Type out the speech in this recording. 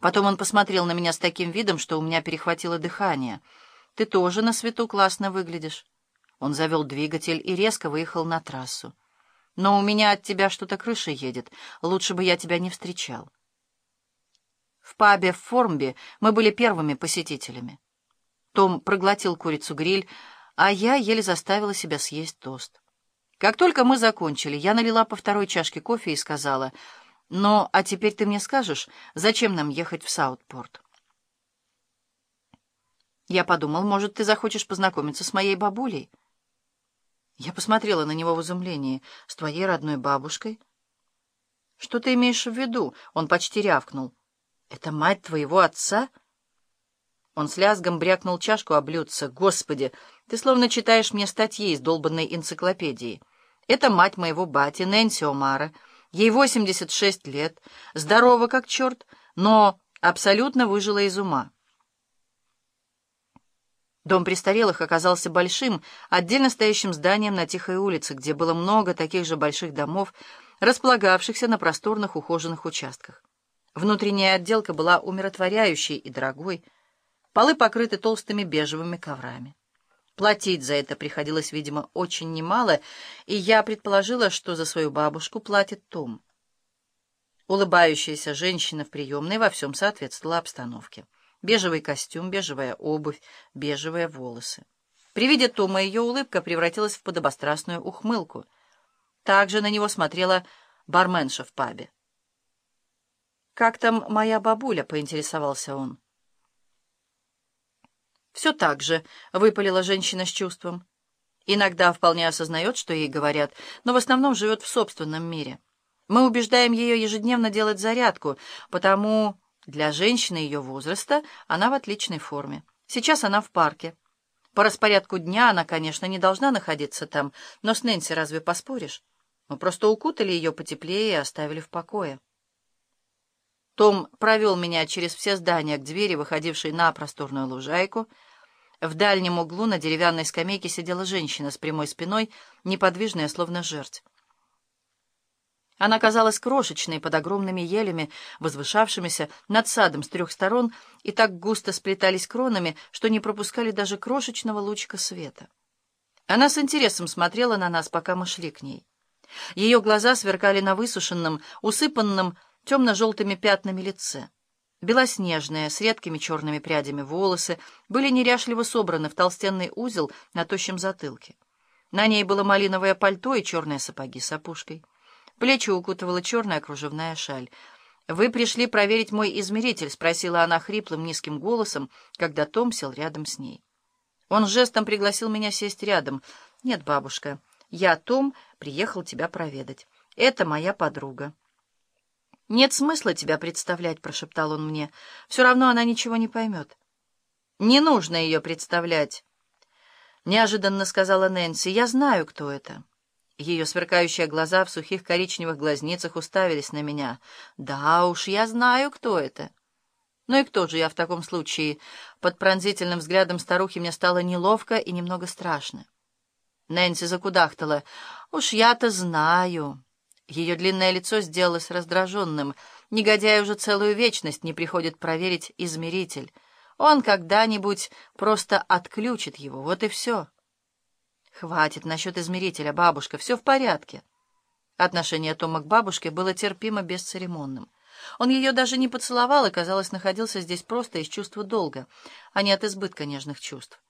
Потом он посмотрел на меня с таким видом, что у меня перехватило дыхание. «Ты тоже на свету классно выглядишь». Он завел двигатель и резко выехал на трассу. «Но у меня от тебя что-то крыша едет. Лучше бы я тебя не встречал». В пабе в Формби мы были первыми посетителями. Том проглотил курицу-гриль, а я еле заставила себя съесть тост. Как только мы закончили, я налила по второй чашке кофе и сказала, «Ну, а теперь ты мне скажешь, зачем нам ехать в Саутпорт?» Я подумал, может, ты захочешь познакомиться с моей бабулей. Я посмотрела на него в изумлении. «С твоей родной бабушкой?» «Что ты имеешь в виду?» Он почти рявкнул. «Это мать твоего отца?» Он с лязгом брякнул чашку об блюдце. «Господи, ты словно читаешь мне статьи из долбанной энциклопедии. Это мать моего бати, Нэнси Омара. Ей 86 лет, здорова как черт, но абсолютно выжила из ума». Дом престарелых оказался большим, отдельно стоящим зданием на тихой улице, где было много таких же больших домов, располагавшихся на просторных ухоженных участках. Внутренняя отделка была умиротворяющей и дорогой, полы покрыты толстыми бежевыми коврами. Платить за это приходилось, видимо, очень немало, и я предположила, что за свою бабушку платит Том. Улыбающаяся женщина в приемной во всем соответствовала обстановке. Бежевый костюм, бежевая обувь, бежевые волосы. При виде Тома ее улыбка превратилась в подобострастную ухмылку. Также на него смотрела барменша в пабе. «Как там моя бабуля?» — поинтересовался он. «Все так же», — выпалила женщина с чувством. Иногда вполне осознает, что ей говорят, но в основном живет в собственном мире. Мы убеждаем ее ежедневно делать зарядку, потому для женщины ее возраста она в отличной форме. Сейчас она в парке. По распорядку дня она, конечно, не должна находиться там, но с Нэнси разве поспоришь? Мы просто укутали ее потеплее и оставили в покое. Том провел меня через все здания к двери, выходившей на просторную лужайку. В дальнем углу на деревянной скамейке сидела женщина с прямой спиной, неподвижная, словно жерть. Она казалась крошечной под огромными елями, возвышавшимися над садом с трех сторон, и так густо сплетались кронами, что не пропускали даже крошечного лучика света. Она с интересом смотрела на нас, пока мы шли к ней. Ее глаза сверкали на высушенном, усыпанном темно-желтыми пятнами лице. Белоснежные, с редкими черными прядями волосы были неряшливо собраны в толстенный узел на тощем затылке. На ней было малиновое пальто и черные сапоги с опушкой. Плечи укутывала черная кружевная шаль. «Вы пришли проверить мой измеритель?» — спросила она хриплым низким голосом, когда Том сел рядом с ней. Он жестом пригласил меня сесть рядом. «Нет, бабушка, я, Том, приехал тебя проведать. Это моя подруга». «Нет смысла тебя представлять», — прошептал он мне. «Все равно она ничего не поймет». «Не нужно ее представлять», — неожиданно сказала Нэнси. «Я знаю, кто это». Ее сверкающие глаза в сухих коричневых глазницах уставились на меня. «Да уж, я знаю, кто это». «Ну и кто же я в таком случае?» Под пронзительным взглядом старухи мне стало неловко и немного страшно. Нэнси закудахтала. «Уж я-то знаю». Ее длинное лицо сделалось раздраженным. Негодяй уже целую вечность не приходит проверить измеритель. Он когда-нибудь просто отключит его, вот и все. Хватит насчет измерителя, бабушка, все в порядке. Отношение Тома к бабушке было терпимо бесцеремонным. Он ее даже не поцеловал и, казалось, находился здесь просто из чувства долга, а не от избытка нежных чувств.